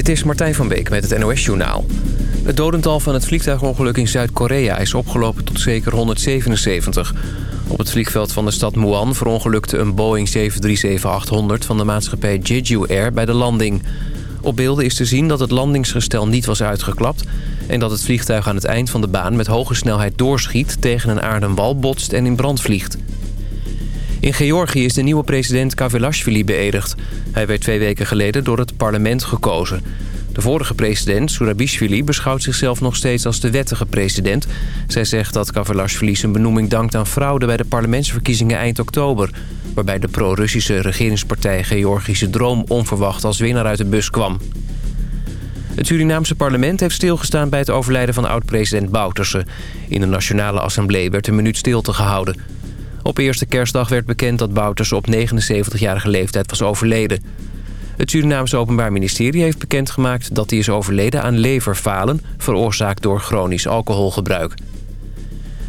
Dit is Martijn van Beek met het NOS-journaal. Het dodental van het vliegtuigongeluk in Zuid-Korea is opgelopen tot zeker 177. Op het vliegveld van de stad Muan verongelukte een Boeing 737-800 van de maatschappij Jeju Air bij de landing. Op beelden is te zien dat het landingsgestel niet was uitgeklapt... en dat het vliegtuig aan het eind van de baan met hoge snelheid doorschiet... tegen een aarden wal botst en in brand vliegt. In Georgië is de nieuwe president Kavelashvili beëdigd. Hij werd twee weken geleden door het parlement gekozen. De vorige president, Surabishvili, beschouwt zichzelf nog steeds als de wettige president. Zij zegt dat Kavelashvili zijn benoeming dankt aan fraude bij de parlementsverkiezingen eind oktober... waarbij de pro-Russische regeringspartij Georgische Droom onverwacht als winnaar uit de bus kwam. Het Surinaamse parlement heeft stilgestaan bij het overlijden van oud-president Bouterse. In de Nationale Assemblée werd een minuut stilte gehouden... Op eerste kerstdag werd bekend dat Bouters op 79-jarige leeftijd was overleden. Het Surinaamse Openbaar Ministerie heeft bekendgemaakt dat hij is overleden aan leverfalen... veroorzaakt door chronisch alcoholgebruik.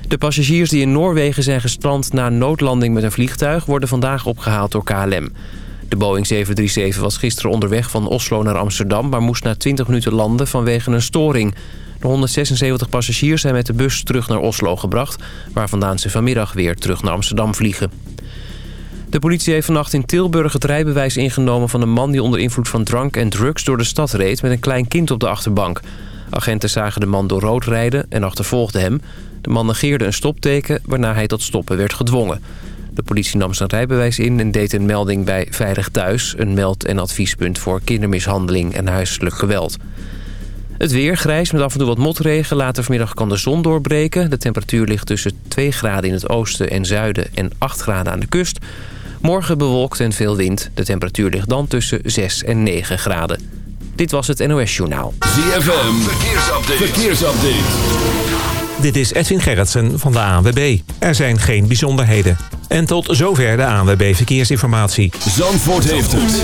De passagiers die in Noorwegen zijn gestrand na noodlanding met een vliegtuig... worden vandaag opgehaald door KLM. De Boeing 737 was gisteren onderweg van Oslo naar Amsterdam... maar moest na 20 minuten landen vanwege een storing... De 176 passagiers zijn met de bus terug naar Oslo gebracht... waar vandaan ze vanmiddag weer terug naar Amsterdam vliegen. De politie heeft vannacht in Tilburg het rijbewijs ingenomen... van een man die onder invloed van drank en drugs door de stad reed... met een klein kind op de achterbank. Agenten zagen de man door rood rijden en achtervolgden hem. De man negeerde een stopteken, waarna hij tot stoppen werd gedwongen. De politie nam zijn rijbewijs in en deed een melding bij Veilig Thuis... een meld- en adviespunt voor kindermishandeling en huiselijk geweld. Het weer grijs met af en toe wat motregen. Later vanmiddag kan de zon doorbreken. De temperatuur ligt tussen 2 graden in het oosten en zuiden en 8 graden aan de kust. Morgen bewolkt en veel wind. De temperatuur ligt dan tussen 6 en 9 graden. Dit was het NOS Journaal. ZFM, verkeersupdate. verkeersupdate. Dit is Edwin Gerritsen van de ANWB. Er zijn geen bijzonderheden. En tot zover de ANWB Verkeersinformatie. Zandvoort heeft het.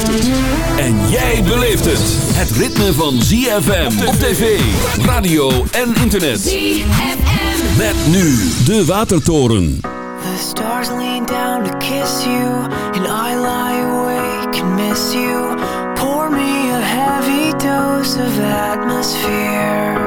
En jij beleeft het. Het ritme van ZFM op tv, radio en internet. ZFM. Met nu de Watertoren. The stars lean down to kiss you. And I lie awake and miss you. Pour me a heavy dose of atmosphere.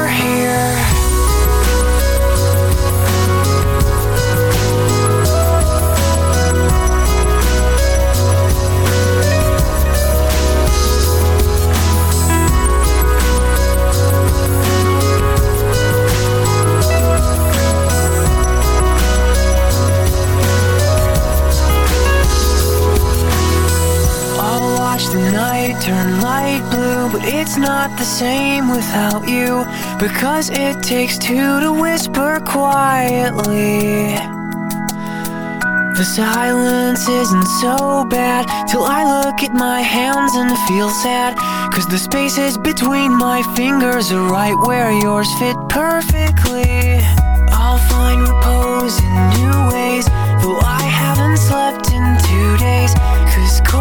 turn light blue But it's not the same without you. Because it takes two to whisper quietly. The silence isn't so bad Till I look at my hands and feel sad. Cause the spaces between my fingers are right where yours fit perfectly. I'll find repose in new ways Though I haven't slept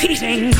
teasing.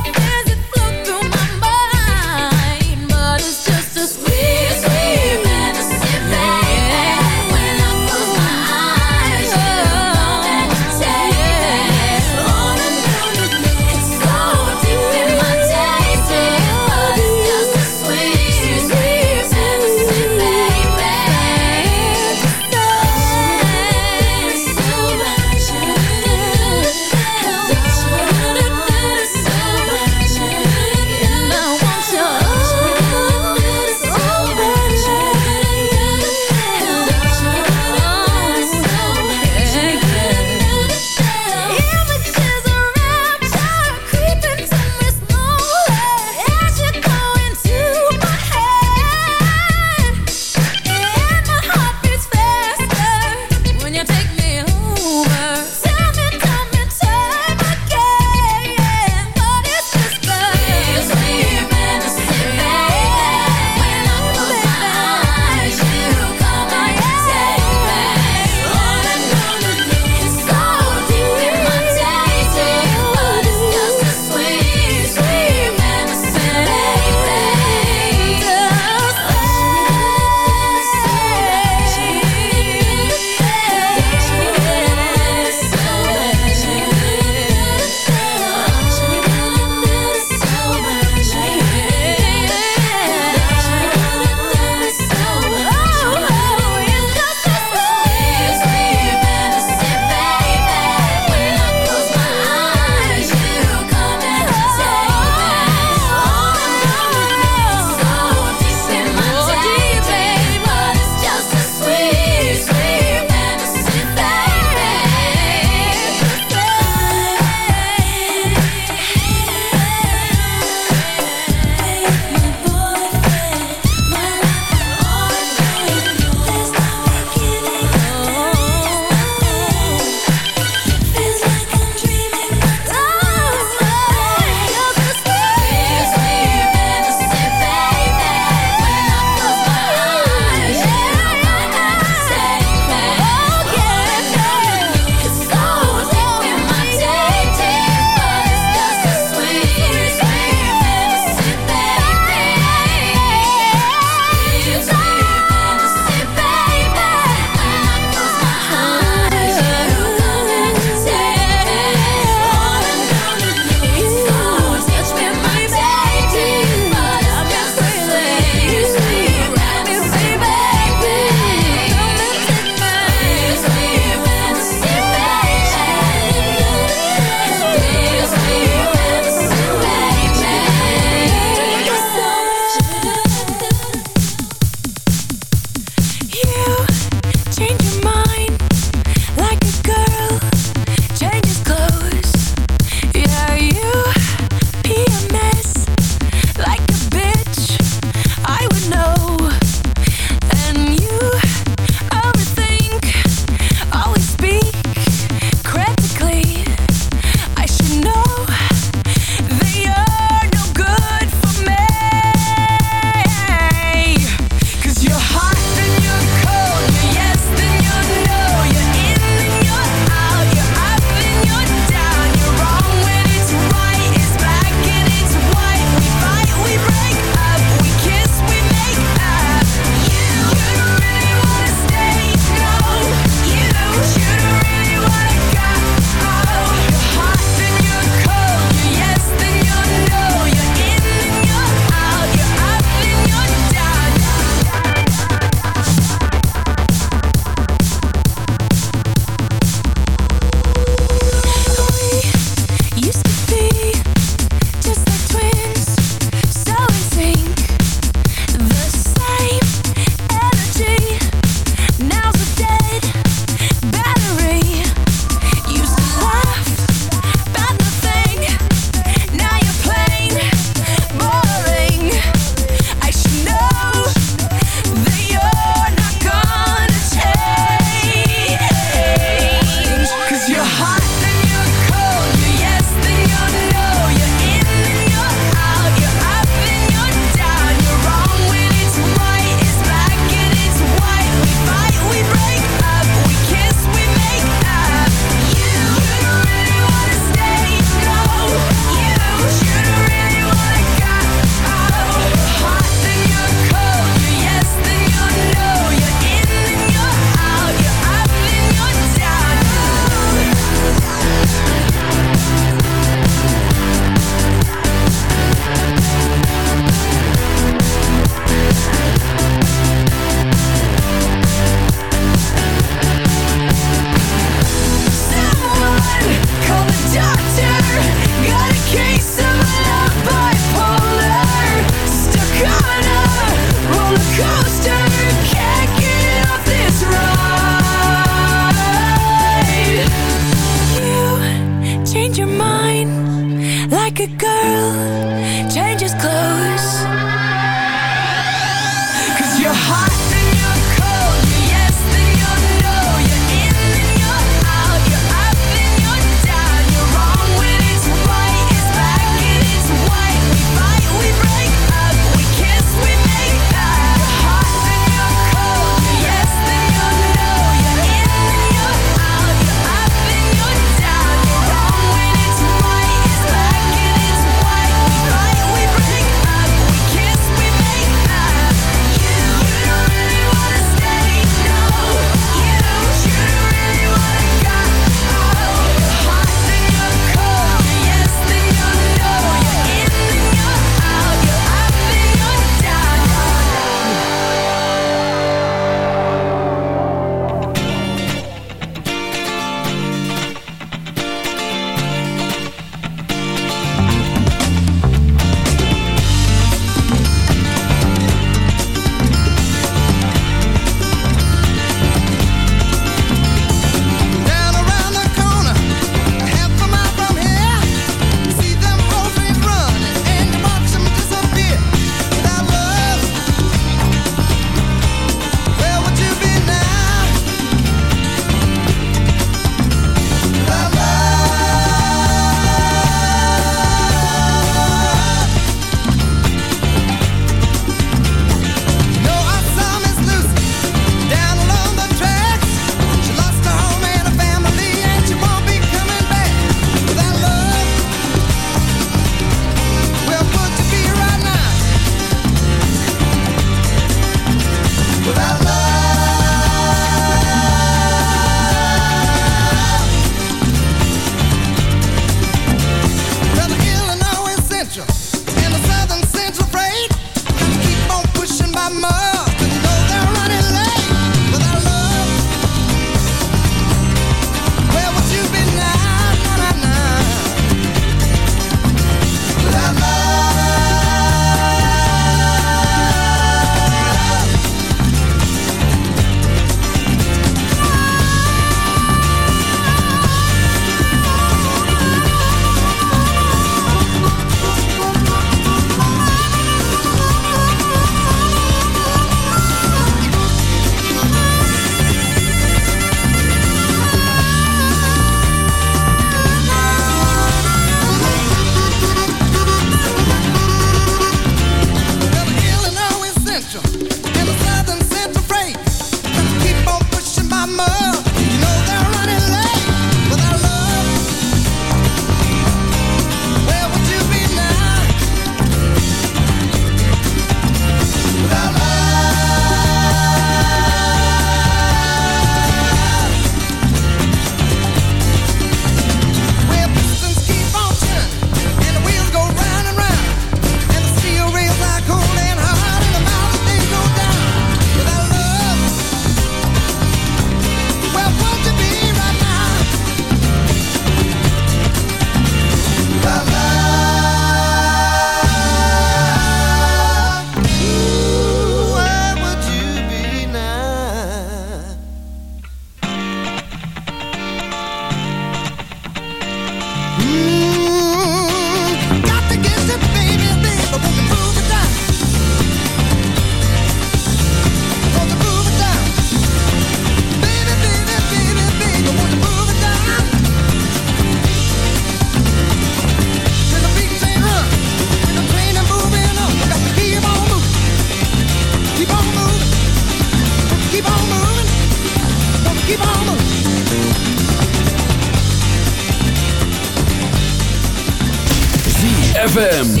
ZFM.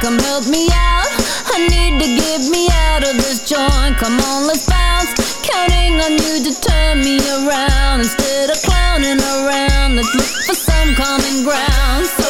Come help me out. I need to get me out of this joint. Come on, let's bounce. Counting on you to turn me around. Instead of clowning around Let's look for some common ground. So